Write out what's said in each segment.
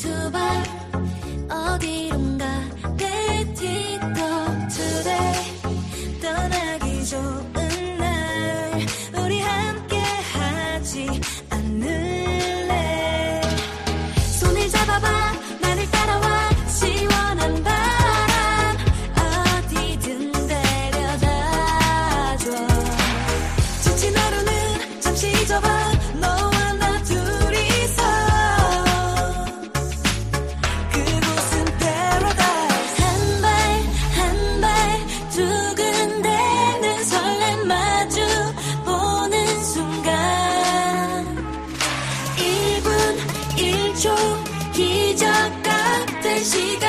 두발 어디로 visita.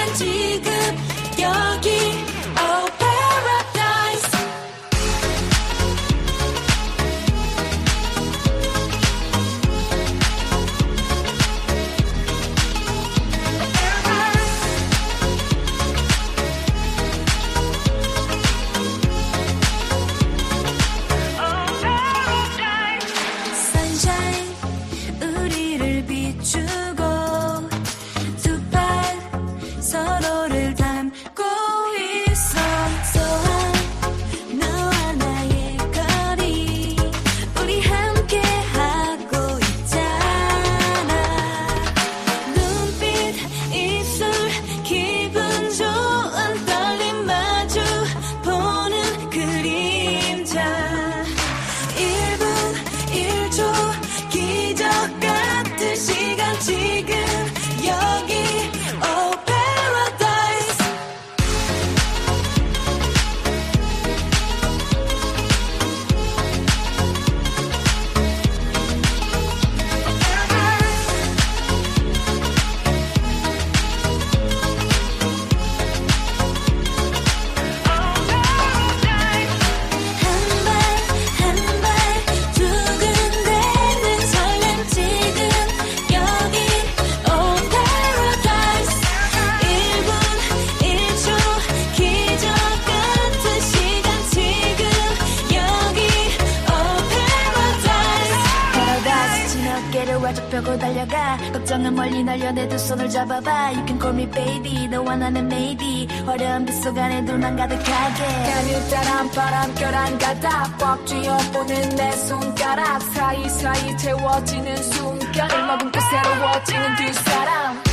바짝 펴고 달려가. 걱정은 멀리 날려 내 두 손을 잡아봐. You can call me baby 너와 나는 maybe. 화려한 빛속 안에 둘만 가득하게. 야늘따란 바람 결안 가다 꽉 쥐어보는 내 손가락. 사이사이 채워지는 순간 음악은 또 그 새로워지는 두 사람.